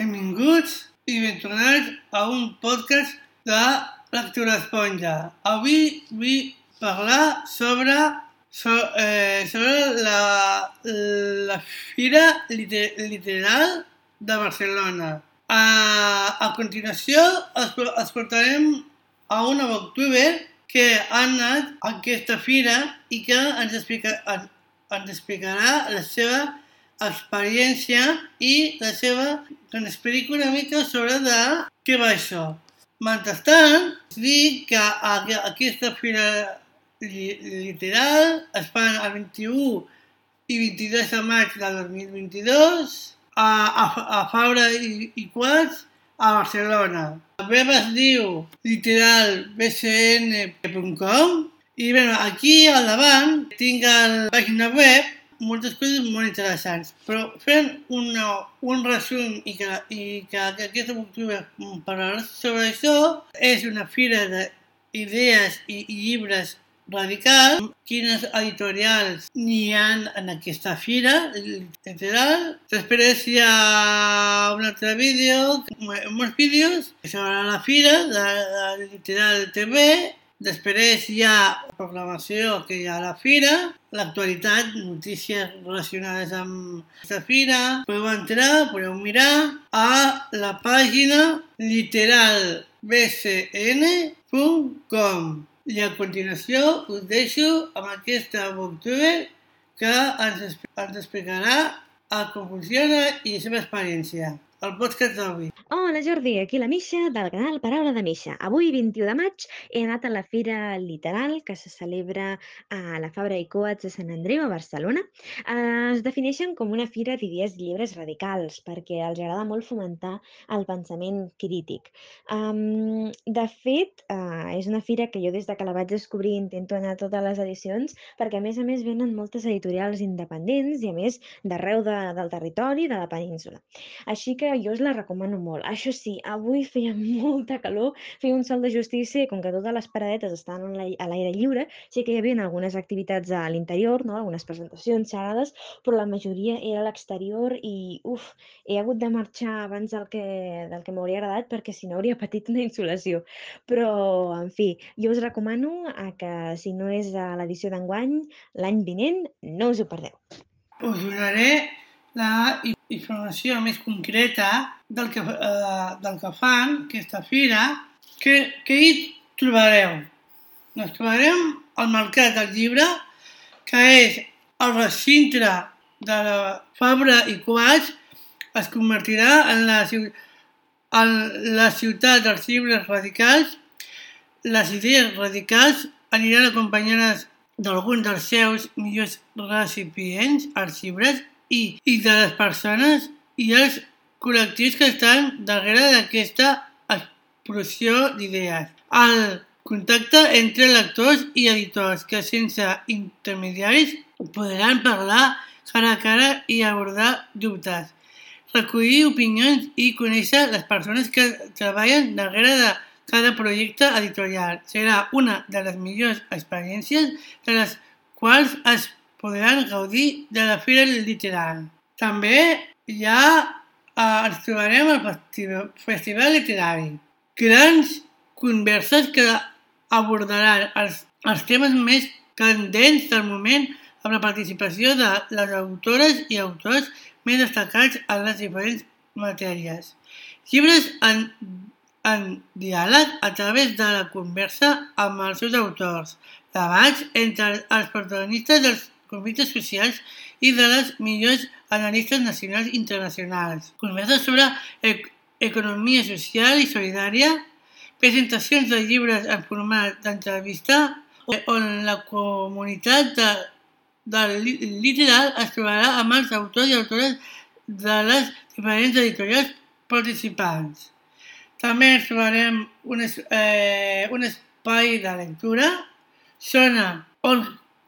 Benvinguts i ben tornats a un podcast de Lectura Esponja. Avui vull parlar sobre, so, eh, sobre la, la Fira liter, Literal de Barcelona. A, a continuació escoltarem a una booktuber que ha anat a aquesta fira i que ens, explica, ens explicarà la seva experiència i la seva... que ens expliqui una mica sobre de què va això. Mentrestant, dic que aquesta fira literal es fan el 21 i 22 de maig del 2022 a, a, a Fabra i, i Quats a Barcelona. La web es diu literalbcn.com i bé, aquí al davant tinc la pàgina web moltes coses molt interessants, però fent una, un resum i que, i que aquesta octubre parlarà sobre això, és una fira d'idees i, i llibres radical, quines editorials n'hi ha en aquesta fira, literal. Després hi ha un altre vídeo, molts vídeos sobre la fira de, de Literal TV, Després hi ha programació que hi ha a la fira, l'actualitat, notícies relacionades amb aquesta fira. Podeu entrar, podeu mirar a la pàgina literalbcn.com i a continuació us deixo amb aquesta booktuber que ens, ens explicarà com funciona i la seva experiència el podcast d'avui. Hola Jordi, aquí la Misha del canal Paraula de Misha. Avui, 21 de maig, he anat a la Fira Literal que se celebra a la Fabra i Coats de Sant Andreu, a Barcelona. Eh, es defineixen com una fira d'idees llibres radicals perquè els agrada molt fomentar el pensament crític. De fet, uh, és una fira que jo des de que la vaig descobrir intento anar a totes les edicions perquè a més a més venen moltes editorials independents i a més d'arreu de, del territori de la península. Així que jo us la recomano molt. Això sí, avui feia molta calor, feia un sol de justícia i com que totes les paradetes estaven a l'aire lliure, sí que hi havia algunes activitats a l'interior, no? algunes presentacions, xerrades, però la majoria era a l'exterior i, uf, he hagut de marxar abans del que, del que m'hauria agradat perquè si no hauria patit una insolació. Però, en fi, jo us recomano a que si no és a l'edició d'enguany, l'any vinent, no us ho perdeu. Us donaré la informació més concreta del que, eh, del que fan aquesta fira, que, que hi trobareu. Ens trobarem al Mercat del Llibre, que és el recinte de la Fabra i Coats, es convertirà en la, en la ciutat dels llibres radicals. Les idees radicals aniran acompanyades d'alguns dels seus millors recipients, els llibres, i, i de les persones i els col·lectius que estan darrere d'aquesta explosió d'idees. El contacte entre lectors i editors que sense intermediaris podran parlar cara a cara i abordar dubtes, recollir opinions i conèixer les persones que treballen darrere de cada projecte editorial. Serà una de les millors experiències de les quals es podran gaudir de la Fira Literal. També ja eh, ens trobarem al Festival, Festival Literari. Grans converses que abordaran els, els temes més candents del moment amb la participació de les autores i autors més destacats en les diferents matèries. Llibres en, en diàleg a través de la conversa amb els seus autors, debats entre els protagonistes dels conflictes socials i de les millors analistes nacionals i internacionals. Converses sobre e economia social i solidària, presentacions de llibres en format d'entrevista, on la comunitat de, del literal es trobarà amb els autors i autores de les diferents editorials participants. També ens trobarem un, eh, un espai de lectura, zona on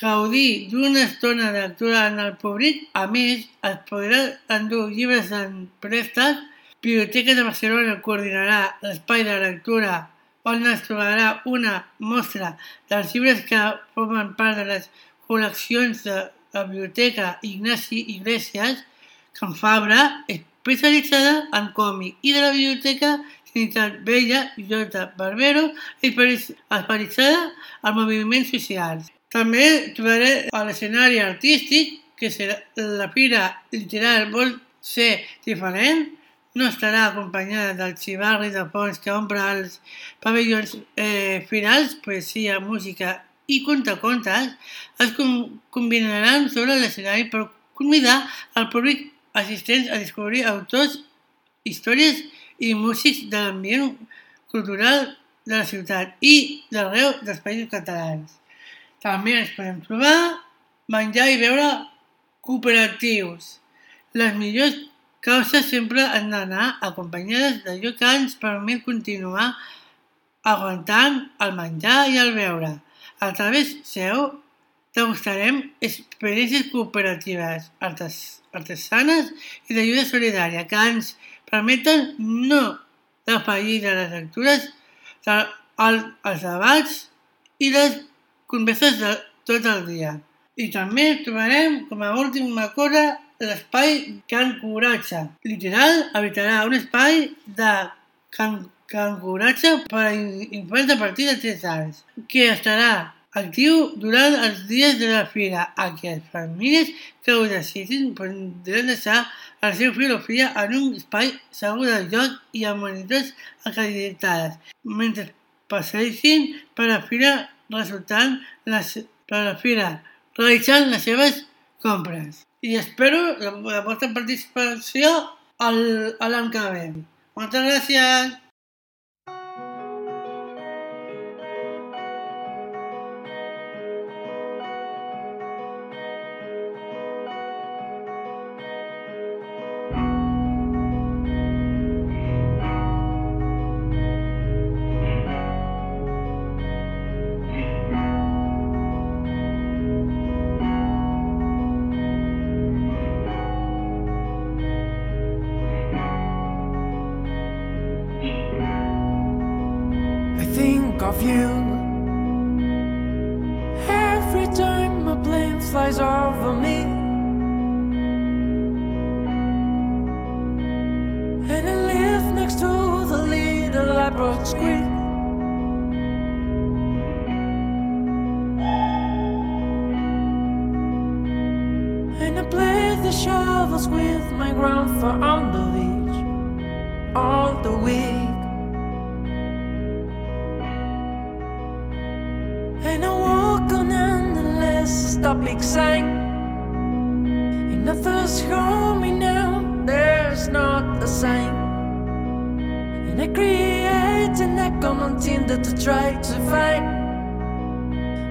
gaudir d'una estona de lectura en el públic. A més, es podrà endur llibres en préstec. Biblioteca de Barcelona coordinarà l'espai de lectura on es trobarà una mostra dels llibres que formen part de les col·leccions de la Biblioteca Ignasi Iglesias, Can Fabra, especialitzada en còmic i de la Biblioteca Trinitat Vella J. Barbero, especialitzada en moviments socials. També trobaré a l'escenari artístic, que serà la fira literal vol ser diferent, no estarà acompanyada del xivarri de fons que omple els pavellons eh, finals, poesia, música i contacontes, es combinaran sobre l'escenari per convidar al públic assistents a descobrir autors, històries i músics de l'ambient cultural de la ciutat i d'arreu dels països catalans. També ens podem trobar menjar i beure cooperatius. Les millors causes sempre han d'anar acompanyades d'allò que ens permet continuar aguantant el menjar i el beure. A través seu degustarem experiències cooperatives, artes, artesanes i d'ajuda solidària que ens permeten no defallir de les lectures, els debats i les converses de tot el dia. I també trobarem com a última cosa l'espai Can Coratge. Literal, habitarà un espai de Can, Can Coratge per a infants a partir de 3 anys, que estarà actiu durant els dies de la fira, a què les famílies que ho decidin podran deixar el seu fill o filla en un espai segur de joc i amb monitors acreditades, mentre passeixin per la fira resultant les, per la fira, realitzant les seves compres. I espero la, la vostra participació l'any que ve. Moltes gràcies! You every time a plane flies over me. And I live next to the little light screen. And I play the shovels with my grandfather endless stopping sign. And hold me now, there's not a sign. And I create an echo on Tinder to try to find.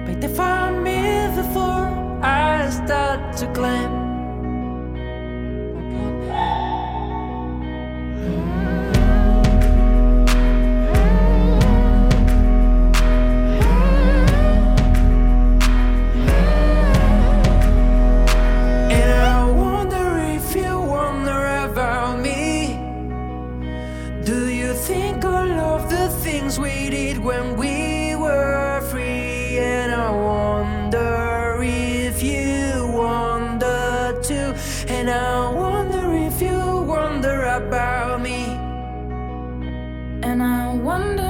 But they found me before I start to climb. when we were free, and I wonder if you wonder too, and I wonder if you wonder about me, and I wonder.